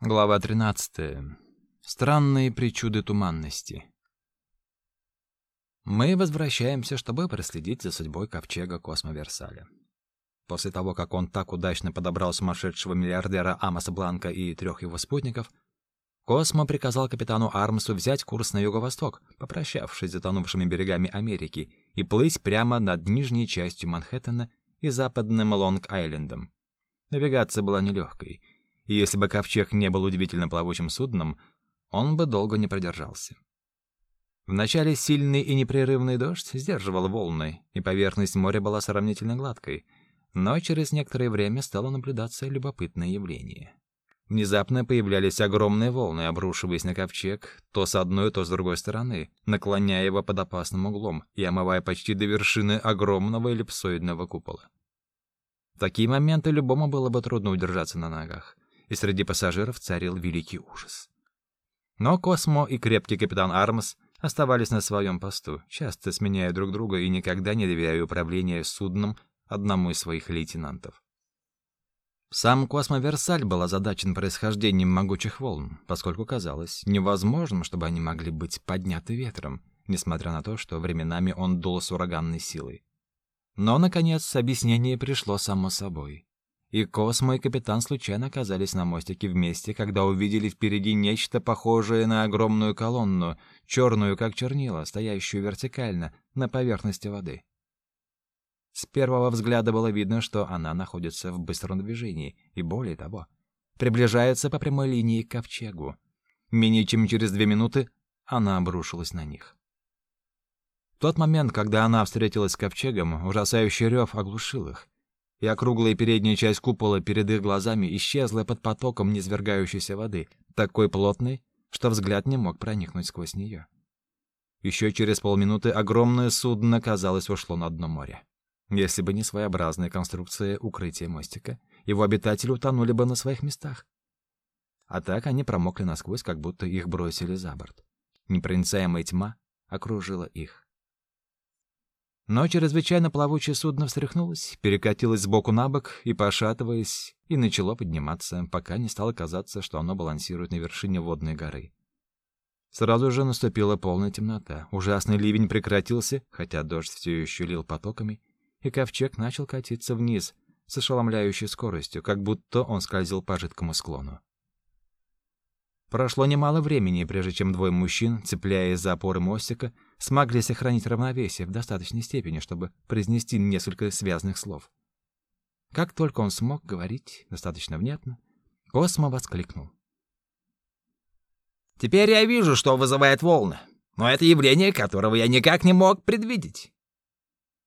Глава 13. Странные причуды туманности. Мы возвращаемся, чтобы проследить за судьбой ковчега Космоверсаля. После того, как он так удачно подобрал сумасшедшего миллиардера Амоса Бланка и трех его спутников, Космо приказал капитану Армсу взять курс на юго-восток, попрощавшись с затонувшими берегами Америки, и плыть прямо над нижней частью Манхэттена и западным Лонг-Айлендом. Навигация была нелегкой — и если бы ковчег не был удивительно плавучим судном, он бы долго не продержался. Вначале сильный и непрерывный дождь сдерживал волны, и поверхность моря была сравнительно гладкой, но через некоторое время стало наблюдаться любопытное явление. Внезапно появлялись огромные волны, обрушиваясь на ковчег то с одной, то с другой стороны, наклоняя его под опасным углом и омывая почти до вершины огромного эллипсоидного купола. В такие моменты любому было бы трудно удержаться на ногах и среди пассажиров царил великий ужас. Но Космо и крепкий капитан Армс оставались на своем посту, часто сменяя друг друга и никогда не доверяя управление судном одному из своих лейтенантов. Сам Космоверсаль был озадачен происхождением могучих волн, поскольку казалось невозможным, чтобы они могли быть подняты ветром, несмотря на то, что временами он дул с ураганной силой. Но, наконец, объяснение пришло само собой. И Космо и капитан случайно оказались на мостике вместе, когда увидели впереди нечто похожее на огромную колонну, черную как чернила, стоящую вертикально на поверхности воды. С первого взгляда было видно, что она находится в быстром движении, и более того, приближается по прямой линии к ковчегу. Менее чем через две минуты она обрушилась на них. В тот момент, когда она встретилась с ковчегом, ужасающий рев оглушил их и округлая передняя часть купола перед их глазами исчезла под потоком низвергающейся воды, такой плотной, что взгляд не мог проникнуть сквозь нее. Еще через полминуты огромное судно, казалось, ушло на дно моря. Если бы не своеобразная конструкция укрытия мостика, его обитатели утонули бы на своих местах. А так они промокли насквозь, как будто их бросили за борт. Непроницаемая тьма окружила их. Но чрезвычайно плавучее судно встряхнулось, перекатилось сбоку на бок и, пошатываясь, и начало подниматься, пока не стало казаться, что оно балансирует на вершине водной горы. Сразу же наступила полная темнота. Ужасный ливень прекратился, хотя дождь все еще лил потоками, и ковчег начал катиться вниз с ошеломляющей скоростью, как будто он скользил по жидкому склону. Прошло немало времени, прежде чем двое мужчин, цепляясь за опоры мостика, смогли сохранить равновесие в достаточной степени, чтобы произнести несколько связных слов. Как только он смог говорить достаточно внятно, Космо воскликнул. «Теперь я вижу, что вызывает волны, но это явление, которого я никак не мог предвидеть.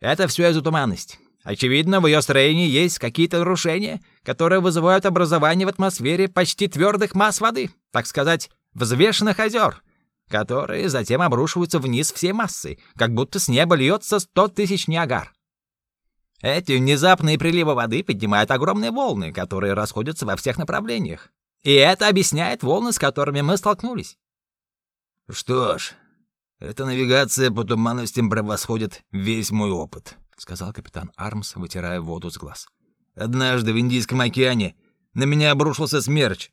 Это все из-за туманности. Очевидно, в ее строении есть какие-то нарушения, которые вызывают образование в атмосфере почти твердых масс воды, так сказать, взвешенных озер, которые затем обрушиваются вниз всей массой, как будто с неба льется сто тысяч Ниагар. Эти внезапные приливы воды поднимают огромные волны, которые расходятся во всех направлениях. И это объясняет волны, с которыми мы столкнулись. Что ж, эта навигация по туманностям превосходит весь мой опыт сказал капитан Армс, вытирая воду с глаз. Однажды в Индийском океане на меня обрушился смерч.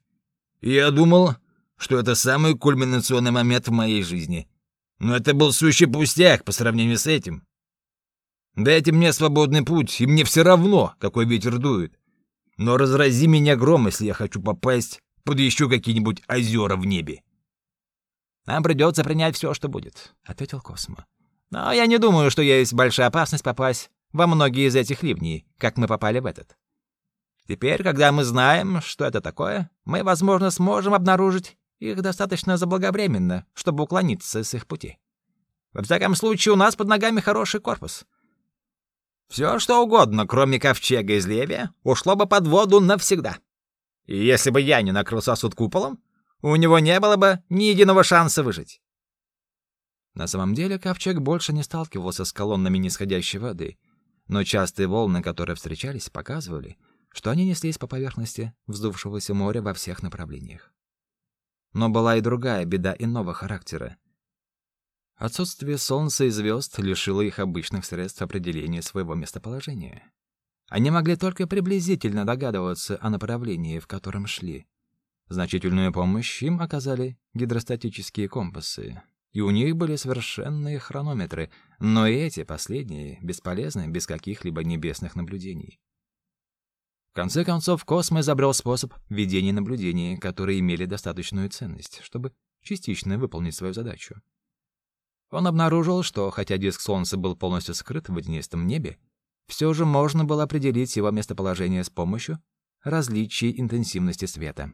Я думал, что это самый кульминационный момент в моей жизни. Но это был сущий пустяк по сравнению с этим. Дайте мне свободный путь, и мне все равно, какой ветер дует. Но разрази меня гром, если я хочу попасть под еще какие-нибудь озера в небе. Нам придется принять все, что будет, ответил Космо. Но я не думаю, что есть большая опасность попасть во многие из этих ливней, как мы попали в этот. Теперь, когда мы знаем, что это такое, мы, возможно, сможем обнаружить их достаточно заблаговременно, чтобы уклониться с их пути. Во всяком случае, у нас под ногами хороший корпус. Все, что угодно, кроме ковчега из Левия, ушло бы под воду навсегда. И если бы я не накрыл сосуд куполом, у него не было бы ни единого шанса выжить. На самом деле ковчег больше не сталкивался с колоннами нисходящей воды, но частые волны, которые встречались, показывали, что они неслись по поверхности вздувшегося моря во всех направлениях. Но была и другая беда иного характера. Отсутствие солнца и звезд лишило их обычных средств определения своего местоположения. Они могли только приблизительно догадываться о направлении, в котором шли. Значительную помощь им оказали гидростатические компасы, и у них были совершенные хронометры, но и эти последние бесполезны без каких-либо небесных наблюдений. Конце концов, Космо изобрел способ ведения наблюдений, которые имели достаточную ценность, чтобы частично выполнить свою задачу. Он обнаружил, что хотя диск Солнца был полностью скрыт в водянистом небе, все же можно было определить его местоположение с помощью различий интенсивности света.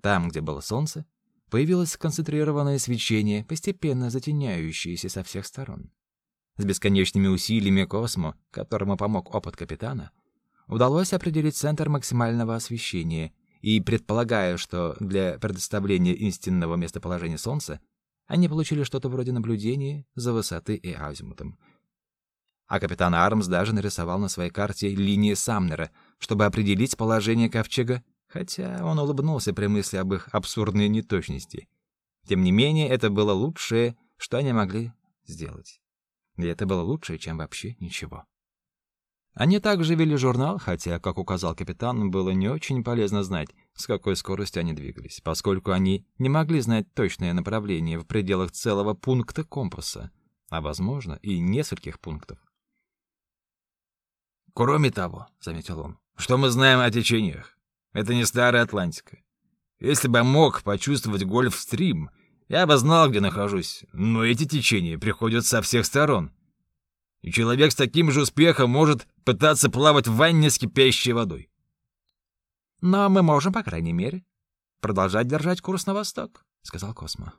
Там, где было Солнце, появилось концентрированное свечение, постепенно затеняющееся со всех сторон. С бесконечными усилиями Космо, которому помог опыт капитана, удалось определить центр максимального освещения, и, предполагая, что для предоставления истинного местоположения Солнца они получили что-то вроде наблюдения за высоты и азимутом. А капитан Армс даже нарисовал на своей карте линии Самнера, чтобы определить положение ковчега, хотя он улыбнулся при мысли об их абсурдной неточности. Тем не менее, это было лучшее, что они могли сделать. И это было лучше, чем вообще ничего. Они также вели журнал, хотя, как указал капитан, было не очень полезно знать, с какой скоростью они двигались, поскольку они не могли знать точное направление в пределах целого пункта компаса, а, возможно, и нескольких пунктов. «Кроме того», — заметил он, — «что мы знаем о течениях? Это не старая Атлантика. Если бы мог почувствовать гольф-стрим, я бы знал, где нахожусь, но эти течения приходят со всех сторон» и человек с таким же успехом может пытаться плавать в ванне с кипящей водой. Но мы можем, по крайней мере, продолжать держать курс на восток, сказал Космо.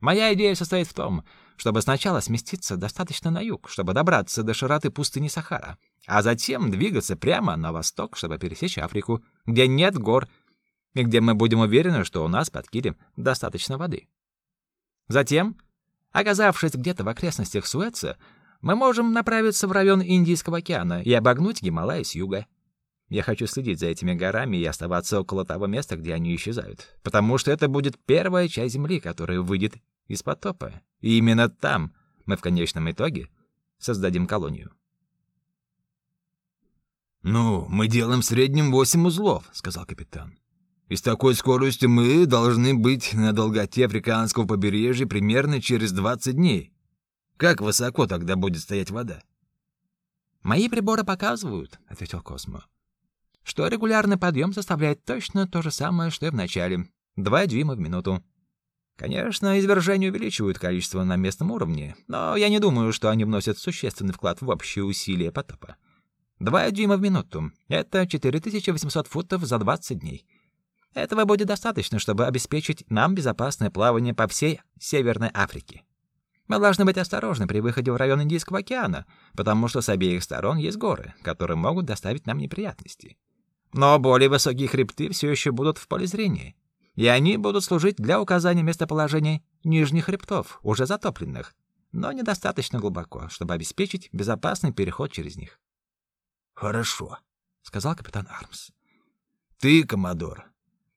Моя идея состоит в том, чтобы сначала сместиться достаточно на юг, чтобы добраться до широты пустыни Сахара, а затем двигаться прямо на восток, чтобы пересечь Африку, где нет гор и где мы будем уверены, что у нас под килем достаточно воды. Затем, оказавшись где-то в окрестностях Суэца, мы можем направиться в район Индийского океана и обогнуть Гималаи с юга. Я хочу следить за этими горами и оставаться около того места, где они исчезают, потому что это будет первая часть Земли, которая выйдет из потопа. И именно там мы в конечном итоге создадим колонию. «Ну, мы делаем в среднем восемь узлов», — сказал капитан. «И с такой скоростью мы должны быть на долготе африканского побережья примерно через 20 дней. Как высоко тогда будет стоять вода? Мои приборы показывают, ответил Космо. Что регулярный подъем составляет точно то же самое, что и в начале. Два дюйма в минуту. Конечно, извержения увеличивают количество на местном уровне, но я не думаю, что они вносят существенный вклад в общие усилия потопа. Два дюйма в минуту — это 4800 футов за 20 дней. Этого будет достаточно, чтобы обеспечить нам безопасное плавание по всей Северной Африке. Мы должны быть осторожны при выходе в район Индийского океана, потому что с обеих сторон есть горы, которые могут доставить нам неприятности. Но более высокие хребты все еще будут в поле зрения, и они будут служить для указания местоположения нижних хребтов, уже затопленных, но недостаточно глубоко, чтобы обеспечить безопасный переход через них. Хорошо, сказал капитан Армс. Ты, коммодор.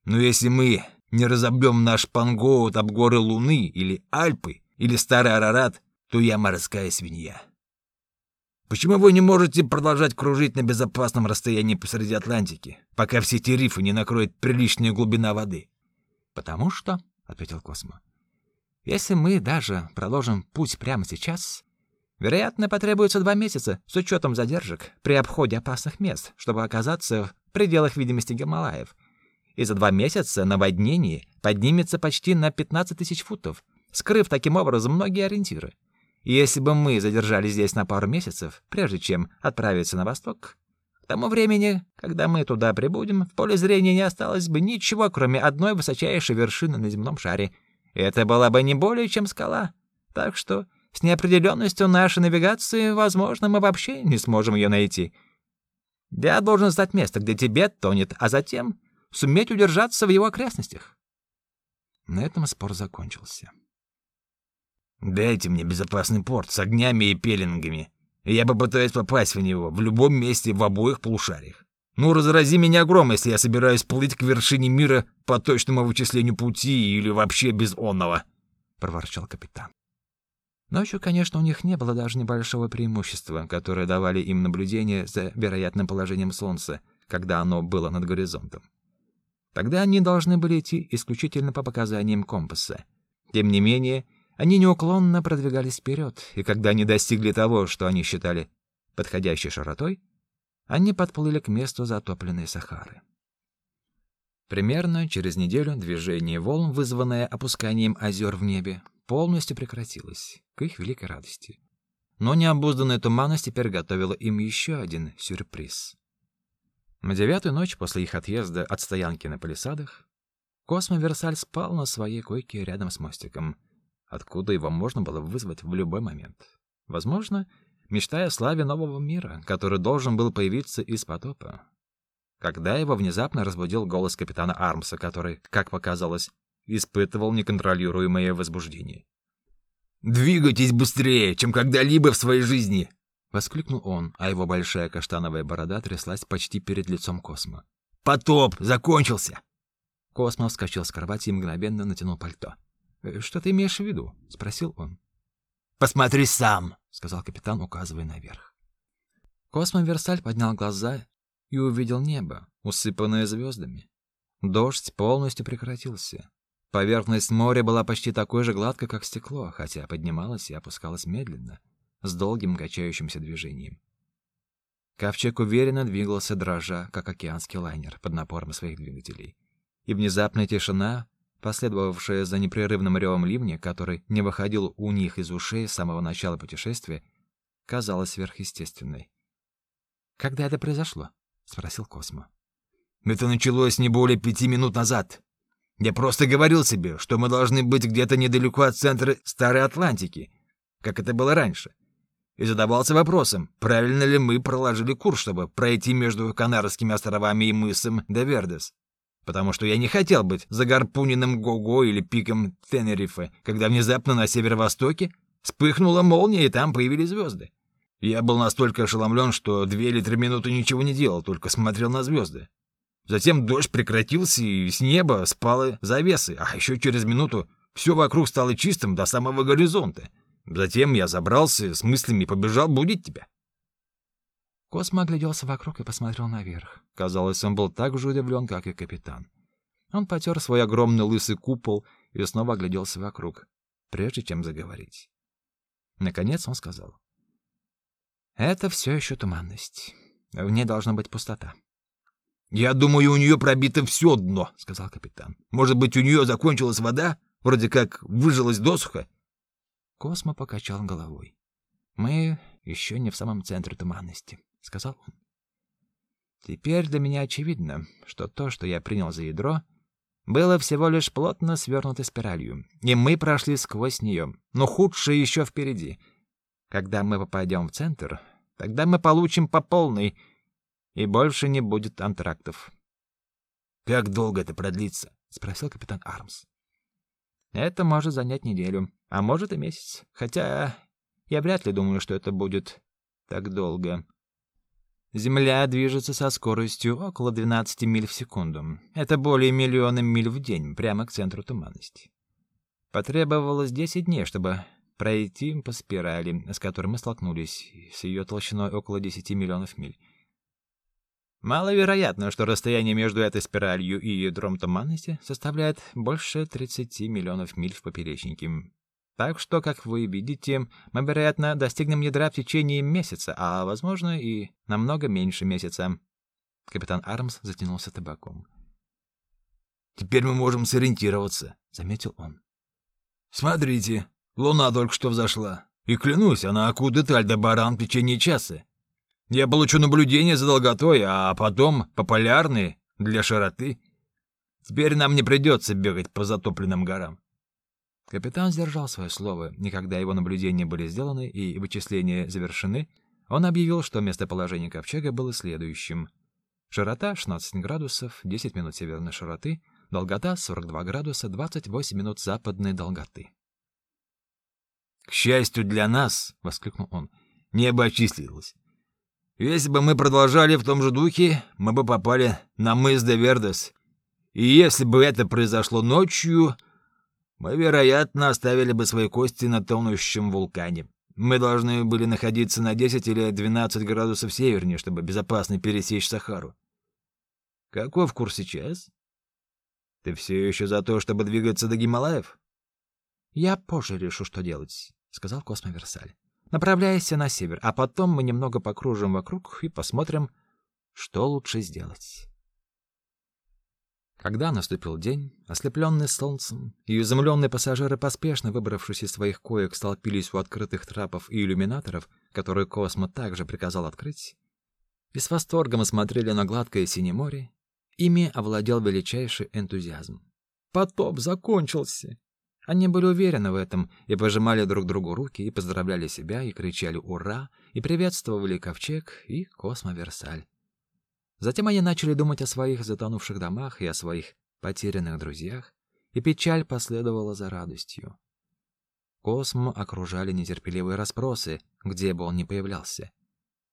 Но если мы не разобьем наш пангоут об горы Луны или Альпы, или старый Арарат, то я морская свинья. Почему вы не можете продолжать кружить на безопасном расстоянии посреди Атлантики, пока все эти рифы не накроет приличная глубина воды? Потому что, ответил Космо. Если мы даже проложим путь прямо сейчас, вероятно, потребуется два месяца с учетом задержек при обходе опасных мест, чтобы оказаться в пределах видимости Гималаев. И за два месяца наводнение поднимется почти на 15 тысяч футов, скрыв таким образом многие ориентиры. И если бы мы задержались здесь на пару месяцев, прежде чем отправиться на восток, к тому времени, когда мы туда прибудем, в поле зрения не осталось бы ничего, кроме одной высочайшей вершины на земном шаре. Это была бы не более чем скала. Так что с неопределенностью нашей навигации, возможно, мы вообще не сможем ее найти. Я должен знать место, где Тибет тонет, а затем суметь удержаться в его окрестностях. На этом спор закончился. Дайте мне безопасный порт с огнями и пеленгами. я попытаюсь попасть в него в любом месте в обоих полушариях. Ну, разрази меня гром, если я собираюсь плыть к вершине мира по точному вычислению пути или вообще без онного, — проворчал капитан. Ночью, конечно, у них не было даже небольшого преимущества, которое давали им наблюдение за вероятным положением солнца, когда оно было над горизонтом. Тогда они должны были идти исключительно по показаниям компаса. Тем не менее, они неуклонно продвигались вперед, и когда они достигли того, что они считали подходящей широтой, они подплыли к месту затопленной Сахары. Примерно через неделю движение волн, вызванное опусканием озер в небе, полностью прекратилось, к их великой радости. Но необузданная туманность теперь готовила им еще один сюрприз. На девятую ночь после их отъезда от стоянки на палисадах Космо Версаль спал на своей койке рядом с мостиком, откуда его можно было вызвать в любой момент. Возможно, мечтая о славе нового мира, который должен был появиться из потопа. Когда его внезапно разбудил голос капитана Армса, который, как показалось, испытывал неконтролируемое возбуждение. «Двигайтесь быстрее, чем когда-либо в своей жизни!» Воскликнул он, а его большая каштановая борода тряслась почти перед лицом Космо. «Потоп! Закончился!» Космо вскочил с кровати и мгновенно натянул пальто. «Э, «Что ты имеешь в виду?» — спросил он. «Посмотри сам!» — сказал капитан, указывая наверх. Космо Версаль поднял глаза и увидел небо, усыпанное звездами. Дождь полностью прекратился. Поверхность моря была почти такой же гладкой, как стекло, хотя поднималась и опускалась медленно — с долгим качающимся движением. Ковчег уверенно двигался, дрожа, как океанский лайнер под напором своих двигателей. И внезапная тишина, последовавшая за непрерывным ревом ливня, который не выходил у них из ушей с самого начала путешествия, казалась сверхъестественной. «Когда это произошло?» — спросил Космо. «Это началось не более пяти минут назад. Я просто говорил себе, что мы должны быть где-то недалеко от центра Старой Атлантики, как это было раньше и задавался вопросом, правильно ли мы проложили курс, чтобы пройти между Канарскими островами и мысом Девердес. Потому что я не хотел быть загарпуненным Гого или пиком Тенерифе, когда внезапно на северо-востоке вспыхнула молния, и там появились звезды. Я был настолько ошеломлен, что две или три минуты ничего не делал, только смотрел на звезды. Затем дождь прекратился, и с неба спалы завесы, а еще через минуту все вокруг стало чистым до самого горизонта. Затем я забрался с мыслями и побежал будить тебя. Космо огляделся вокруг и посмотрел наверх. Казалось, он был так же удивлен, как и капитан. Он потер свой огромный лысый купол и снова огляделся вокруг, прежде чем заговорить. Наконец он сказал. «Это все еще туманность. В ней должна быть пустота». «Я думаю, у нее пробито все дно», — сказал капитан. «Может быть, у нее закончилась вода? Вроде как выжилась досуха?» Космо покачал головой. «Мы еще не в самом центре туманности», — сказал он. «Теперь для меня очевидно, что то, что я принял за ядро, было всего лишь плотно свернутой спиралью, и мы прошли сквозь нее, но худшее еще впереди. Когда мы попадем в центр, тогда мы получим по полной, и больше не будет антрактов». «Как долго это продлится?» — спросил капитан Армс. «Это может занять неделю», а может и месяц. Хотя я вряд ли думаю, что это будет так долго. Земля движется со скоростью около 12 миль в секунду. Это более миллиона миль в день, прямо к центру туманности. Потребовалось 10 дней, чтобы пройти по спирали, с которой мы столкнулись, с ее толщиной около 10 миллионов миль. Маловероятно, что расстояние между этой спиралью и ядром туманности составляет больше 30 миллионов миль в поперечнике. Так что, как вы видите, мы, вероятно, достигнем ядра в течение месяца, а, возможно, и намного меньше месяца. Капитан Армс затянулся табаком. «Теперь мы можем сориентироваться», — заметил он. «Смотрите, луна только что взошла. И клянусь, она окудет Альдебаран в течение часа. Я получу наблюдение за долготой, а потом популярные для широты. Теперь нам не придется бегать по затопленным горам. Капитан сдержал свое слово, и когда его наблюдения были сделаны и вычисления завершены, он объявил, что местоположение ковчега было следующим. Широта — 16 градусов, 10 минут северной широты, долгота — 42 градуса, 28 минут западной долготы. «К счастью для нас!» — воскликнул он. «Небо очистилось. Если бы мы продолжали в том же духе, мы бы попали на мыс де Вердес. И если бы это произошло ночью, мы, вероятно, оставили бы свои кости на тонущем вулкане. Мы должны были находиться на 10 или 12 градусов севернее, чтобы безопасно пересечь Сахару. Каков курс сейчас? Ты все еще за то, чтобы двигаться до Гималаев? Я позже решу, что делать, сказал Космоверсаль. Направляйся на север, а потом мы немного покружим вокруг и посмотрим, что лучше сделать. Когда наступил день, ослепленный солнцем, и изумленные пассажиры, поспешно выбравшись из своих коек, столпились у открытых трапов и иллюминаторов, которые Космо также приказал открыть, и с восторгом смотрели на гладкое синее море, ими овладел величайший энтузиазм. Потоп закончился. Они были уверены в этом и пожимали друг другу руки, и поздравляли себя, и кричали «Ура!», и приветствовали Ковчег и Космоверсаль. Затем они начали думать о своих затонувших домах и о своих потерянных друзьях, и печаль последовала за радостью. Космо окружали нетерпеливые расспросы, где бы он ни появлялся.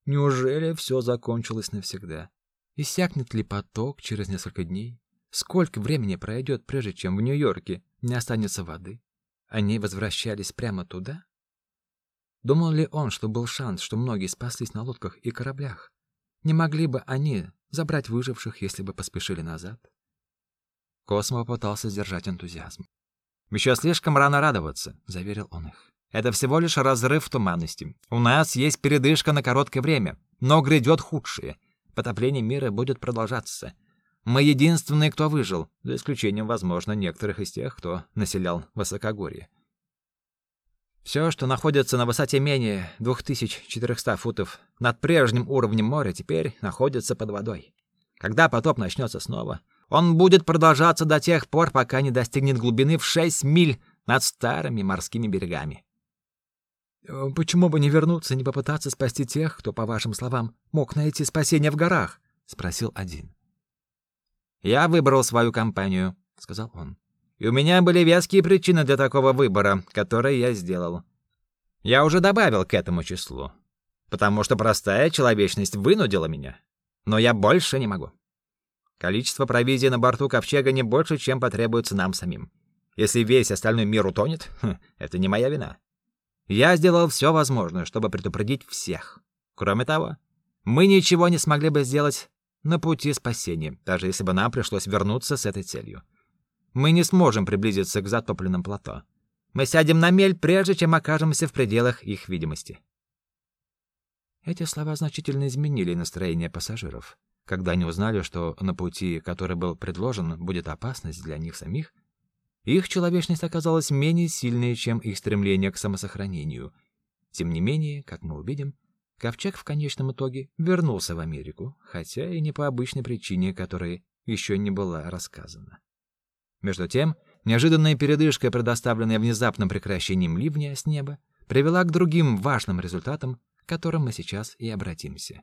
Неужели все закончилось навсегда? Иссякнет ли поток через несколько дней? Сколько времени пройдет, прежде чем в Нью-Йорке не останется воды? Они возвращались прямо туда? Думал ли он, что был шанс, что многие спаслись на лодках и кораблях? Не могли бы они забрать выживших, если бы поспешили назад? Космо попытался сдержать энтузиазм. «Еще слишком рано радоваться», — заверил он их. «Это всего лишь разрыв туманности. У нас есть передышка на короткое время, но грядет худшее. Потопление мира будет продолжаться. Мы единственные, кто выжил, за исключением, возможно, некоторых из тех, кто населял высокогорье. Все, что находится на высоте менее 2400 футов над прежним уровнем моря, теперь находится под водой. Когда потоп начнется снова, он будет продолжаться до тех пор, пока не достигнет глубины в 6 миль над старыми морскими берегами. Э, почему бы не вернуться не попытаться спасти тех, кто, по вашим словам, мог найти спасение в горах? спросил один. Я выбрал свою компанию, сказал он. И у меня были веские причины для такого выбора, который я сделал. Я уже добавил к этому числу, потому что простая человечность вынудила меня. Но я больше не могу. Количество провизии на борту ковчега не больше, чем потребуется нам самим. Если весь остальной мир утонет, хм, это не моя вина. Я сделал все возможное, чтобы предупредить всех. Кроме того, мы ничего не смогли бы сделать на пути спасения, даже если бы нам пришлось вернуться с этой целью. Мы не сможем приблизиться к затопленным плато. Мы сядем на мель, прежде чем окажемся в пределах их видимости. Эти слова значительно изменили настроение пассажиров. Когда они узнали, что на пути, который был предложен, будет опасность для них самих, их человечность оказалась менее сильной, чем их стремление к самосохранению. Тем не менее, как мы увидим, Ковчег в конечном итоге вернулся в Америку, хотя и не по обычной причине, которая еще не была рассказана. Между тем, неожиданная передышка, предоставленная внезапным прекращением ливня с неба, привела к другим важным результатам, к которым мы сейчас и обратимся.